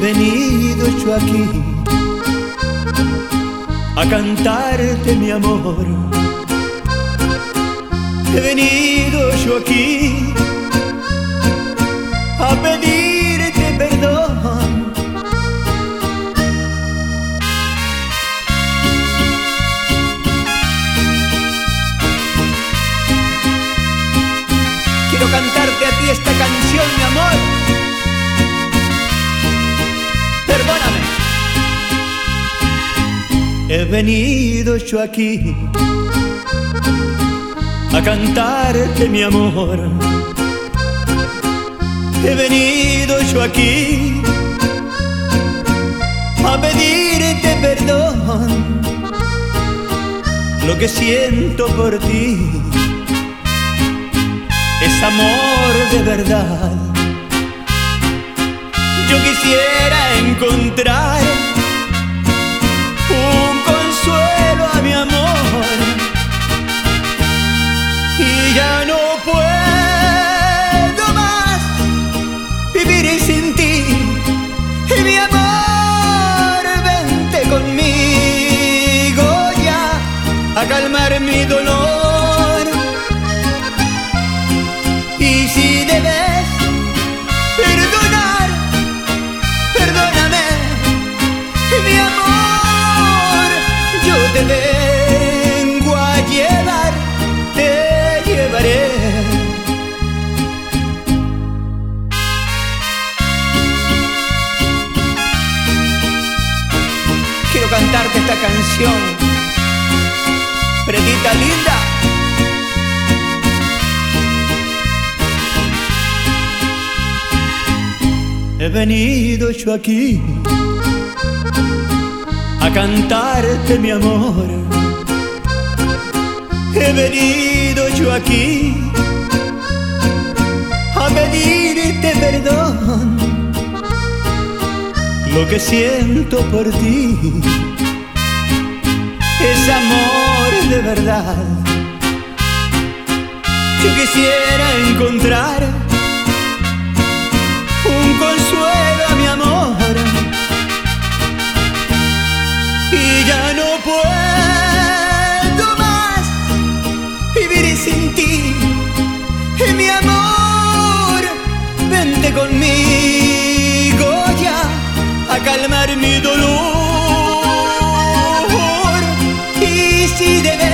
yo aquí a cantarte mi amor. He venido yo aquí a pedirte perdón. Quiero cantarte a ti esta canción, mi amor. He venido yo aquí a cantarte mi amor. He venido yo aquí a pedirte perdón. Lo que siento por ti es amor de verdad. Yo quisiera encontrar vivir sin ti. Y mi amor, vente conmigo ya a calmar mi dolor. Y si debes perdonar, perdóname, mi amor, yo te vengo cantarte esta canción, Predita linda. He venido yo aquí a cantarte mi amor. He venido yo aquí a pedirte perdón. Lo que siento por ti es amor de verdad. Yo quisiera encontrar un consuelo a mi amor y ya no puedo más vivir sin ti, mi amor. Vente conmigo ya a calmar mi dolor. きでね